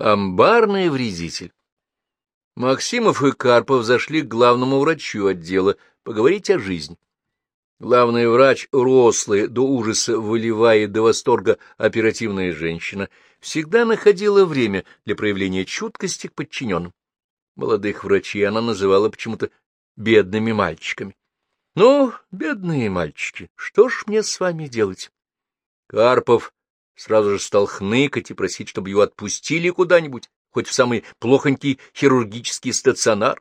Амбарный вредитель. Максимов и Карпов зашли к главному врачу отдела поговорить о жизни. Главный врач, рослая, до ужаса выливая до восторга оперативная женщина, всегда находила время для проявления чуткости к подчиненным. Молодых врачей она называла почему-то бедными мальчиками. — Ну, бедные мальчики, что ж мне с вами делать? Карпов сразу же стал хныкать и просить, чтобы его отпустили куда-нибудь, хоть в самый плохонький хирургический стационар.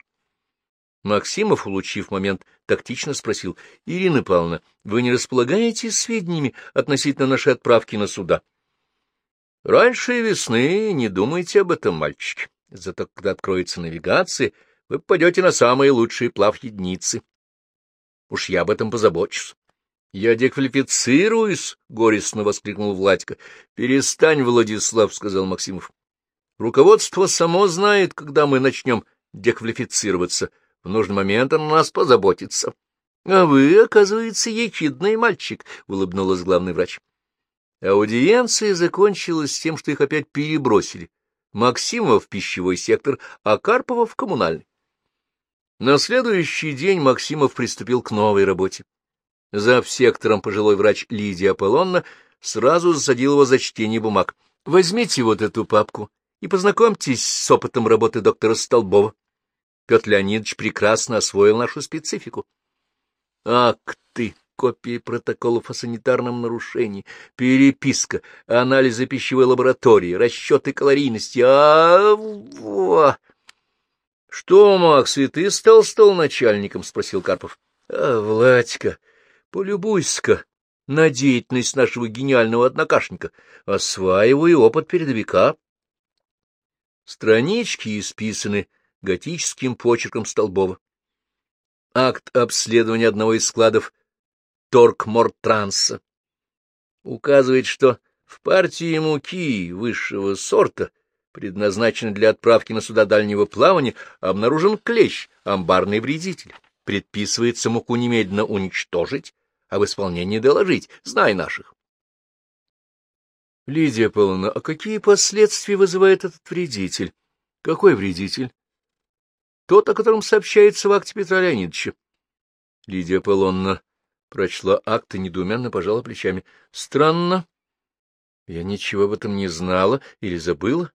Максимов, улучив момент, тактично спросил, — Ирина Павловна, вы не располагаете сведениями относительно нашей отправки на суда? — Раньше весны не думайте об этом, мальчики. Зато когда откроется навигация, вы попадете на самые лучшие плав-единицы. Уж я об этом позабочусь. — Я деквалифицируюсь! — горестно воскликнул Владька. — Перестань, Владислав, — сказал Максимов. — Руководство само знает, когда мы начнем деквалифицироваться. В нужный момент оно нас позаботится. — А вы, оказывается, ехидный мальчик, — улыбнулась главный врач. Аудиенция закончилась тем, что их опять перебросили. Максимова в пищевой сектор, а Карпова в коммунальный. На следующий день Максимов приступил к новой работе. За сектором пожилой врач Лидия Аполлонна сразу засадил его за чтение бумаг. — Возьмите вот эту папку и познакомьтесь с опытом работы доктора Столбова. Петр Леонидович прекрасно освоил нашу специфику. — Акты, копии протоколов о санитарном нарушении, переписка, анализы пищевой лаборатории, расчеты калорийности. А, -а, — Что, Макс, и ты стал столначальником? — спросил Карпов. — А, Владька, Полюбуйся-ка на деятельность нашего гениального однокашника. Осваивай опыт передовика. Странички исписаны готическим почерком Столбова. Акт обследования одного из складов Торкмортранса указывает, что в партии муки высшего сорта, предназначенной для отправки на суда дальнего плавания, обнаружен клещ, амбарный вредитель. Предписывается муку немедленно уничтожить а в исполнении доложить, знай наших. Лидия Павловна, а какие последствия вызывает этот вредитель? Какой вредитель? Тот, о котором сообщается в акте Петра Леонидовича. Лидия Павловна прочла акт и недоуменно пожала плечами. Странно. Я ничего об этом не знала или забыла.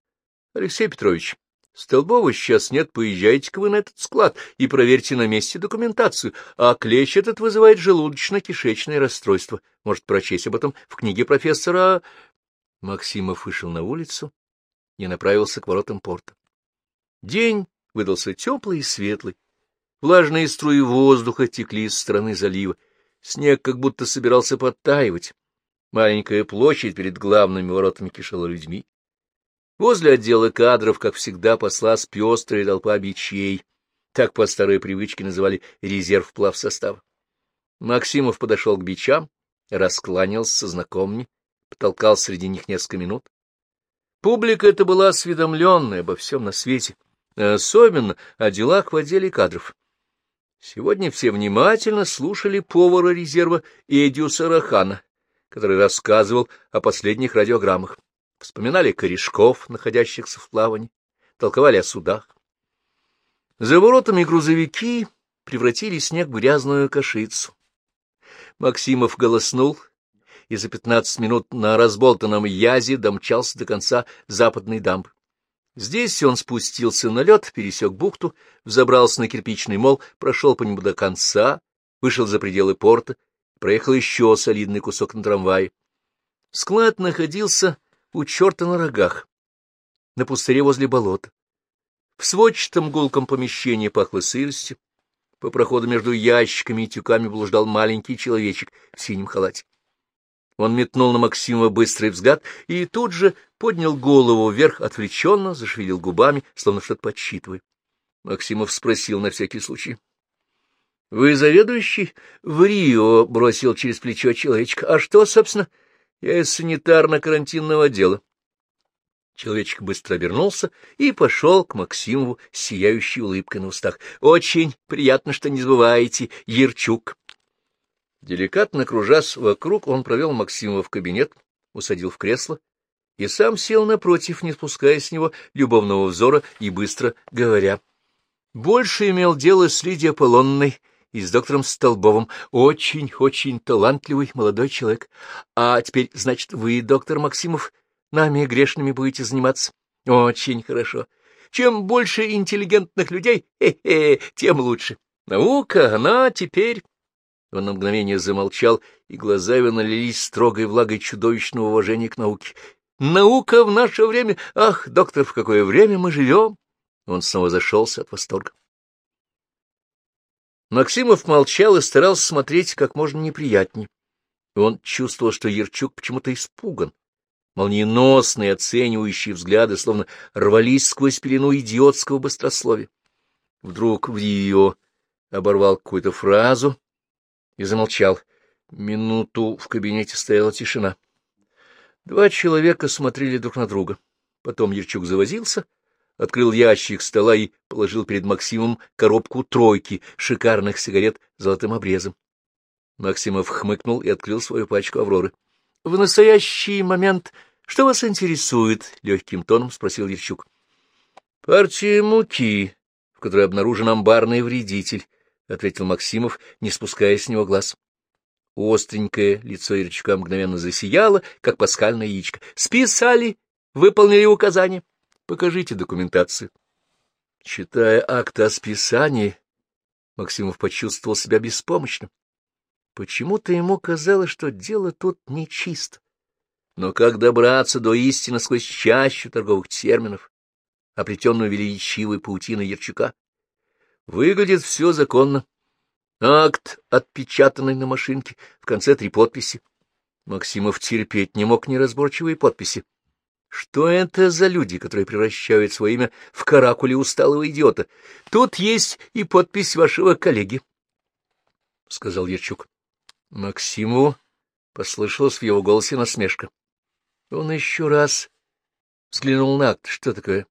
Алексей Петрович, Столбова сейчас нет, поезжайте-ка вы на этот склад и проверьте на месте документацию, а клещ этот вызывает желудочно-кишечное расстройство. Может, прочесть об этом в книге профессора... Максимов вышел на улицу и направился к воротам порта. День выдался теплый и светлый. Влажные струи воздуха текли из стороны залива. Снег как будто собирался подтаивать. Маленькая площадь перед главными воротами кишела людьми. Возле отдела кадров, как всегда, послась пестрая толпа бичей. Так по старой привычке называли резерв плавсостава. Максимов подошел к бичам, раскланялся со знакомыми, потолкал среди них несколько минут. Публика эта была осведомленная обо всем на свете, особенно о делах в отделе кадров. Сегодня все внимательно слушали повара резерва Эдиуса Рахана, который рассказывал о последних радиограммах вспоминали корешков, находящихся в плавании, толковали о судах. За воротами грузовики превратили снег в грязную кашицу. Максимов голоснул и за пятнадцать минут на разболтанном язе домчался до конца западной дамбы. Здесь он спустился на лед, пересек бухту, взобрался на кирпичный мол, прошел по нему до конца, вышел за пределы порта, проехал еще солидный кусок на трамвае. Склад находился у черта на рогах, на пустыре возле болота. В сводчатом гулком помещении пахло сыростью. По проходу между ящиками и тюками блуждал маленький человечек в синем халате. Он метнул на Максима быстрый взгляд и тут же поднял голову вверх, отвлеченно зашевелил губами, словно что-то подсчитывая. Максимов спросил на всякий случай. — Вы заведующий? — В Рио, — бросил через плечо человечек. — А что, собственно? — я из санитарно-карантинного отдела. Человечек быстро обернулся и пошел к Максимову с сияющей улыбкой на устах. — Очень приятно, что не забываете, Ерчук. Деликатно кружась вокруг, он провел Максимова в кабинет, усадил в кресло и сам сел напротив, не спуская с него любовного взора и быстро говоря. Больше имел дело с Лидией Аполлонной и с доктором Столбовым. Очень-очень талантливый молодой человек. А теперь, значит, вы, доктор Максимов, нами грешными будете заниматься? Очень хорошо. Чем больше интеллигентных людей, хе -хе, тем лучше. Наука, она теперь... Он на мгновение замолчал, и глаза его налились строгой влагой чудовищного уважения к науке. Наука в наше время! Ах, доктор, в какое время мы живем! Он снова зашелся от восторга. Максимов молчал и старался смотреть как можно неприятнее. Он чувствовал, что Ярчук почему-то испуган. Молниеносные оценивающие взгляды словно рвались сквозь пелену идиотского быстрословия. Вдруг в ее оборвал какую-то фразу и замолчал. Минуту в кабинете стояла тишина. Два человека смотрели друг на друга. Потом Ярчук завозился, открыл ящик стола и положил перед Максимом коробку тройки шикарных сигарет с золотым обрезом. Максимов хмыкнул и открыл свою пачку «Авроры». — В настоящий момент что вас интересует? — легким тоном спросил Ярчук. — Партия муки, в которой обнаружен амбарный вредитель, — ответил Максимов, не спуская с него глаз. Остренькое лицо Ирчука мгновенно засияло, как пасхальное яичко. «Списали! Выполнили указания! Покажите документацию!» Читая акт о списании, Максимов почувствовал себя беспомощным. Почему-то ему казалось, что дело тут нечисто. Но как добраться до истины сквозь чащу торговых терминов, оплетенную величивой паутиной Ярчука? Выглядит все законно. Акт, отпечатанный на машинке, в конце три подписи. Максимов терпеть не мог неразборчивые подписи. Что это за люди, которые превращают свое имя в каракуле усталого идиота? Тут есть и подпись вашего коллеги, — сказал Ярчук. Максимову послышалась в его голосе насмешка. Он еще раз взглянул на акт. Что такое?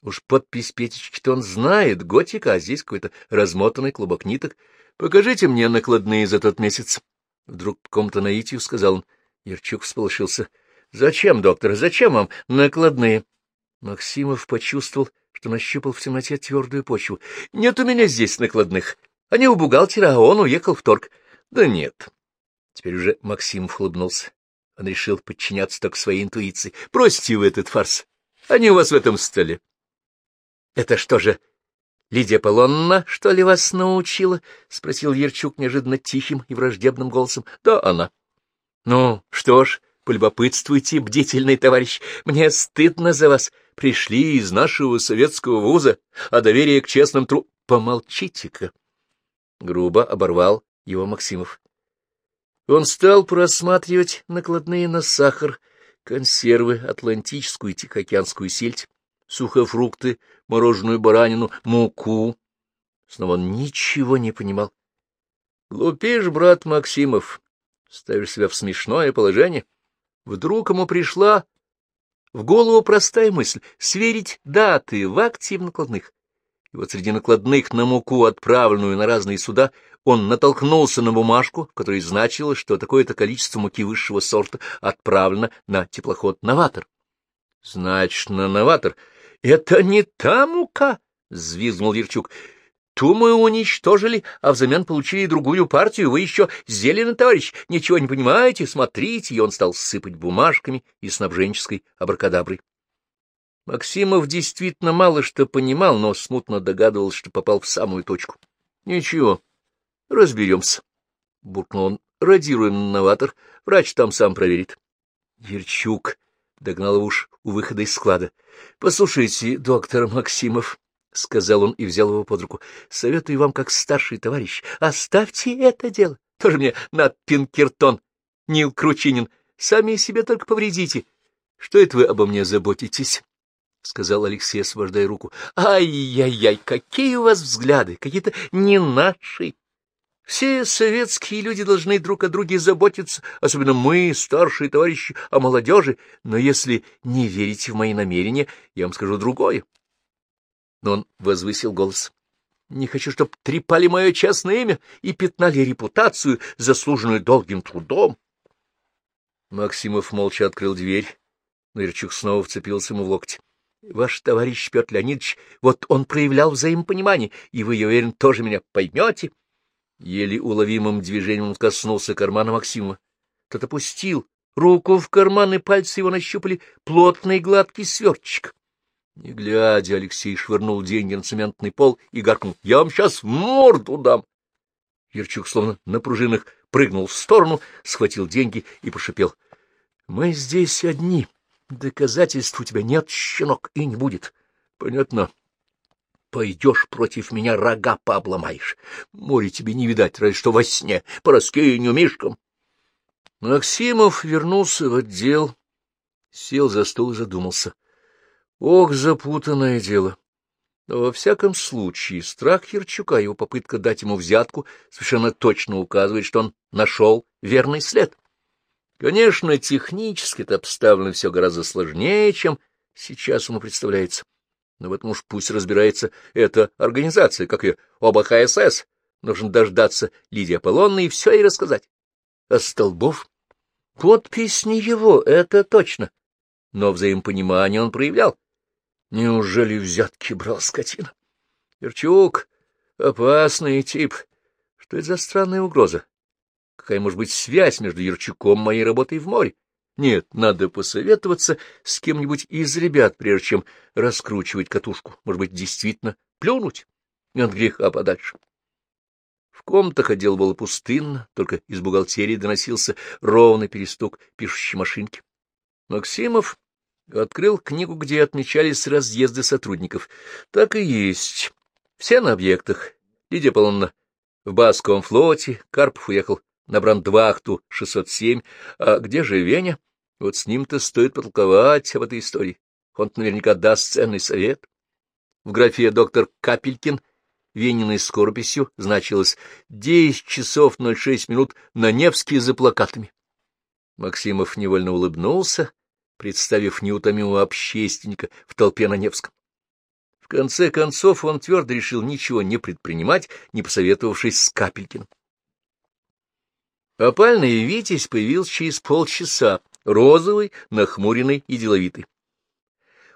Уж подпись Петечки-то он знает, готика, а здесь какой-то размотанный клубок ниток. Покажите мне накладные за тот месяц. Вдруг по какому-то наитию сказал он. Ярчук всполошился. — Зачем, доктор, зачем вам накладные? Максимов почувствовал, что нащупал в темноте твердую почву. — Нет у меня здесь накладных. Они у бухгалтера, а он уехал в торг. — Да нет. Теперь уже Максимов улыбнулся. Он решил подчиняться только своей интуиции. — Бросьте вы этот фарс. Они у вас в этом столе. — Это что же, — Лидия Полонна, что ли, вас научила? — спросил Ерчук неожиданно тихим и враждебным голосом. — Да, она. — Ну, что ж, полюбопытствуйте, бдительный товарищ, мне стыдно за вас. Пришли из нашего советского вуза, а доверие к честным тру... Помолчите-ка! Грубо оборвал его Максимов. Он стал просматривать накладные на сахар, консервы, атлантическую и тихоокеанскую сельдь, сухофрукты, мороженую баранину, муку. Снова он ничего не понимал. Глупишь, брат Максимов, ставишь себя в смешное положение. Вдруг ему пришла в голову простая мысль — сверить даты в акте накладных. И вот среди накладных на муку, отправленную на разные суда, он натолкнулся на бумажку, в которой значилось, что такое-то количество муки высшего сорта отправлено на теплоход «Новатор». Значит, на «Новатор» — это не та мука, — взвизгнул Ерчук. Ту мы уничтожили, а взамен получили другую партию. Вы еще зеленый, товарищ, ничего не понимаете, смотрите. И он стал сыпать бумажками и снабженческой абракадаброй. Максимов действительно мало что понимал, но смутно догадывался, что попал в самую точку. — Ничего, разберемся, — буркнул он. — Радируем новатор, врач там сам проверит. Верчук догнал уж у выхода из склада. — Послушайте, доктор Максимов, — сказал он и взял его под руку, — советую вам, как старший товарищ, оставьте это дело. Тоже мне на Пинкертон, Нил Кручинин. Сами себе только повредите. Что это вы обо мне заботитесь? — сказал Алексей, освобождая руку. «Ай-яй-яй, какие у вас взгляды, какие-то не наши. Все советские люди должны друг о друге заботиться, особенно мы, старшие товарищи, о молодежи. Но если не верите в мои намерения, я вам скажу другое». Но он возвысил голос. «Не хочу, чтобы трепали мое частное имя и пятнали репутацию, заслуженную долгим трудом». Максимов молча открыл дверь Но Ирчук снова вцепился ему в локоть. — Ваш товарищ Петр Леонидович, вот он проявлял взаимопонимание, и вы, я уверен, тоже меня поймете. Еле уловимым движением он коснулся кармана Максима. Тот опустил руку в карман, и пальцы его нащупали плотный гладкий свертчик. Не глядя, Алексей швырнул деньги на цементный пол и гаркнул. — Я вам сейчас морду дам! Ярчук, словно на пружинах, прыгнул в сторону, схватил деньги и пошипел. — Мы здесь одни. Доказательств у тебя нет, щенок, и не будет. — Понятно. Пойдешь против меня, рога пообломаешь. Море тебе не видать, разве что во сне, по раскеянию мишкам. Максимов вернулся в отдел, сел за стол и задумался. Ох, запутанное дело. Но во всяком случае, страх Ярчука, его попытка дать ему взятку, совершенно точно указывает, что он нашел верный след. Конечно, технически это обставлено все гораздо сложнее, чем сейчас ему представляется. Но в этом уж пусть разбирается эта организация, как и оба ХСС. Нужно дождаться Лидии Аполлонны и все ей рассказать. А Столбов? Подпись не его, это точно. Но взаимопонимание он проявлял. Неужели взятки брал скотина? Верчук — опасный тип. Что это за странная угроза? Какая может быть связь между Ярчуком и моей работой в море? Нет, надо посоветоваться с кем-нибудь из ребят, прежде чем раскручивать катушку. Может быть, действительно плюнуть? От греха подальше. В комнатах отдел было пустынно, только из бухгалтерии доносился ровный перестук пишущей машинки. Максимов Открыл книгу, где отмечались разъезды сотрудников. Так и есть. Все на объектах. Лидия Павловна в Басковом флоте, Карпов уехал на брандвахту 607. А где же Веня? Вот с ним-то стоит потолковать об этой истории. Он наверняка даст ценный совет. В графе доктор Капелькин Вениной скорописью значилось 10 часов 06 минут на Невске за плакатами. Максимов невольно улыбнулся, представив неутомимого общественника в толпе на Невском. В конце концов он твердо решил ничего не предпринимать, не посоветовавшись с Капелькиным. Опальный Витязь появился через полчаса, розовый, нахмуренный и деловитый.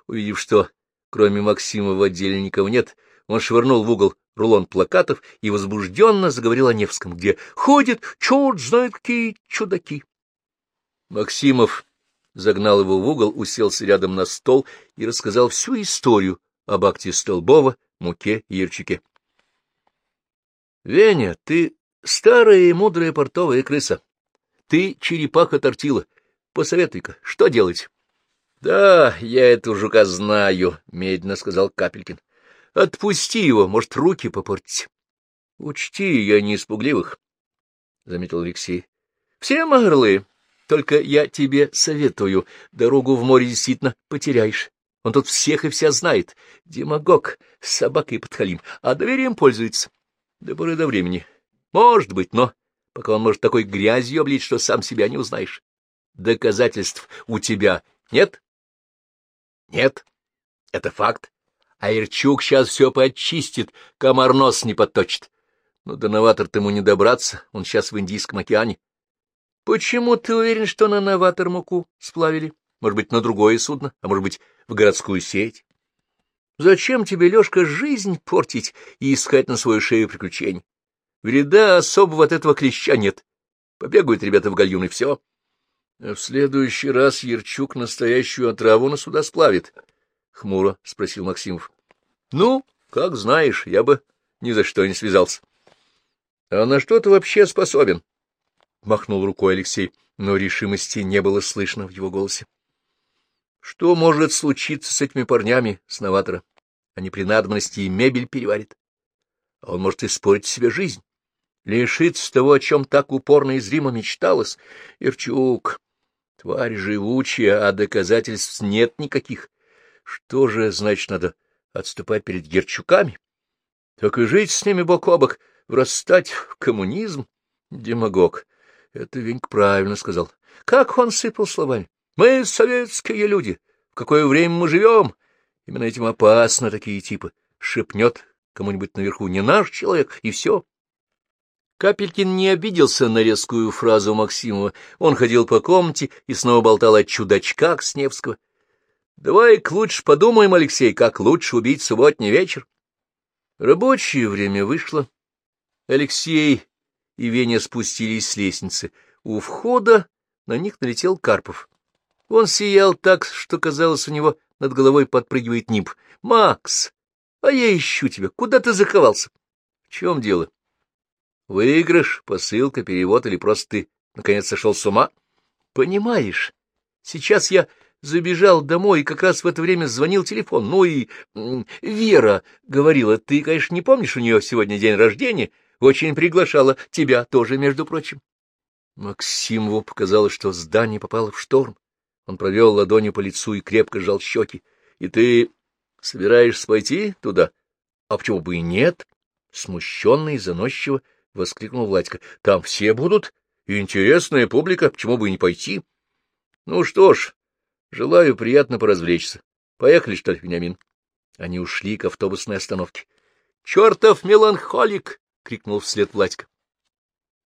Увидев, что кроме Максима в отделе никого нет, он швырнул в угол рулон плакатов и возбужденно заговорил о Невском, где ходят черт знает какие чудаки. Максимов загнал его в угол, уселся рядом на стол и рассказал всю историю об акте Столбова, Муке и Ярчуке. — Веня, ты старая и мудрая портовая крыса. Ты черепаха-тортила. Посоветуй-ка, что делать? — Да, я эту жука знаю, — медленно сказал Капелькин. — Отпусти его, может, руки попортить. — Учти, я не испугливых, — заметил Алексей. — Все орлы. Только я тебе советую, дорогу в море действительно потеряешь. Он тут всех и вся знает. Демагог, собака и подхалим, а доверием пользуется. До поры до времени. Может быть, но пока он может такой грязью облить, что сам себя не узнаешь. Доказательств у тебя нет? Нет. Это факт. А Ирчук сейчас все подчистит, комар нос не подточит. Но до новатор-то ему не добраться, он сейчас в Индийском океане. — Почему ты уверен, что на новатор муку сплавили? Может быть, на другое судно, а может быть, в городскую сеть? Зачем тебе, Лёшка, жизнь портить и искать на свою шею приключений? Вреда особого от этого клеща нет. Побегают ребята в гальюн, и все. А в следующий раз Ярчук настоящую отраву на суда сплавит, — хмуро спросил Максимов. — Ну, как знаешь, я бы ни за что не связался. — А на что ты вообще способен? —— махнул рукой Алексей, но решимости не было слышно в его голосе. — Что может случиться с этими парнями с новатора? Они при надобности и мебель переварят. А он может испортить себе жизнь, лишиться того, о чем так упорно и зримо мечталось. Ирчук, тварь живучая, а доказательств нет никаких. Что же, значит, надо отступать перед Герчуками? Так и жить с ними бок о бок, врастать в коммунизм? Демагог. Это Венька правильно сказал. Как он сыпал словами. Мы советские люди. В какое время мы живем? Именно этим опасно такие типы. Шепнет кому-нибудь наверху не наш человек, и все. Капелькин не обиделся на резкую фразу Максимова. Он ходил по комнате и снова болтал о чудачках Сневского. — Давай-ка лучше подумаем, Алексей, как лучше убить субботний вечер. Рабочее время вышло. Алексей и Веня спустились с лестницы. У входа на них налетел Карпов. Он сиял так, что, казалось, у него над головой подпрыгивает нимб. — Макс, а я ищу тебя. Куда ты заковался? — В чем дело? — Выигрыш, посылка, перевод или просто ты, наконец, сошел с ума? — Понимаешь, сейчас я забежал домой, и как раз в это время звонил телефон. Ну и Вера говорила, ты, конечно, не помнишь, у нее сегодня день рождения, очень приглашала тебя тоже, между прочим. Максимову показалось, что здание попало в шторм. Он провел ладонью по лицу и крепко сжал щеки. — И ты собираешься пойти туда? — А почему бы и нет? — смущенно и заносчиво воскликнул Владька. — Там все будут. Интересная публика. Почему бы и не пойти? — Ну что ж, желаю приятно поразвлечься. Поехали, что ли, Вениамин? Они ушли к автобусной остановке. — Чертов меланхолик! — крикнул вслед Владька.